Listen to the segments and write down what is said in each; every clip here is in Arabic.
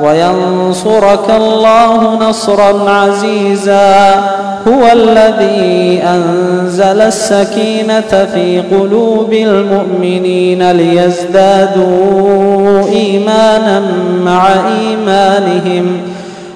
وينصرك الله نصرا عزيزا. هو الذي أنزل السكينة في قلوب المؤمنين ليزدادوا إيمانا مع إيمانهم.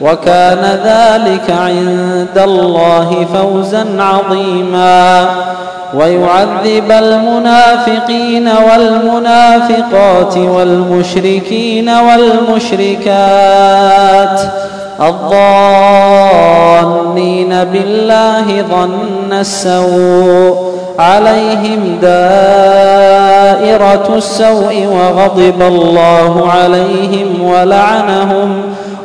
وكان ذلك عند الله فوزا عظيما. ويعذب المنافقين والمنافقات والمشركين والمشركات. الظانين بالله ظن السوء. عليهم دائرة السوء وغضب الله عليهم ولعنهم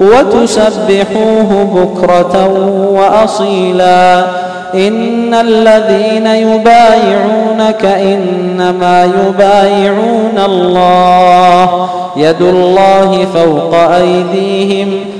وتسبحوه بكرة وأصيلا. إن الذين يبايعونك إنما يبايعون الله. يد الله فوق أيديهم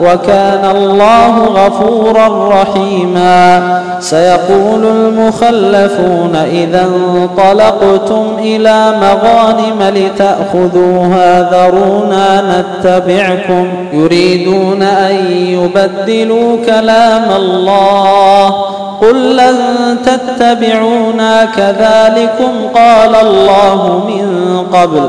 وكان الله غفورا رحيما. سيقول المخلفون إذا انطلقتم إلى مغانم لتأخذوها ذرونا نتبعكم. يريدون أن يبدلوا كلام الله. قل لن تتبعونا. كذلكم قال الله من قبل.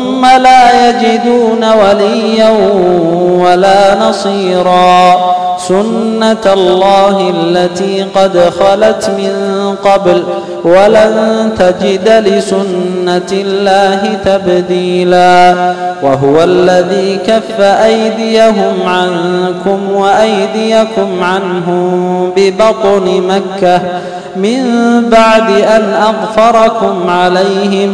لا يجدون وليا ولا نصيرا. سنة الله التي قد خلت من قبل ولن تجد لسنة الله تبديلا. وهو الذي كف أيديهم عنكم وأيديكم عنهم ببطن مكة من بعد أن أغفركم عليهم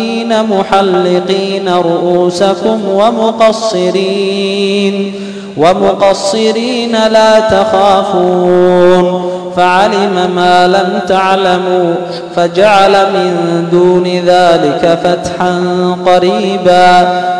آمنين محلقين رؤوسكم ومقصرين ومقصرين لا تخافون. فعلم ما لم تعلموا فجعل من دون ذلك فتحا قريبا.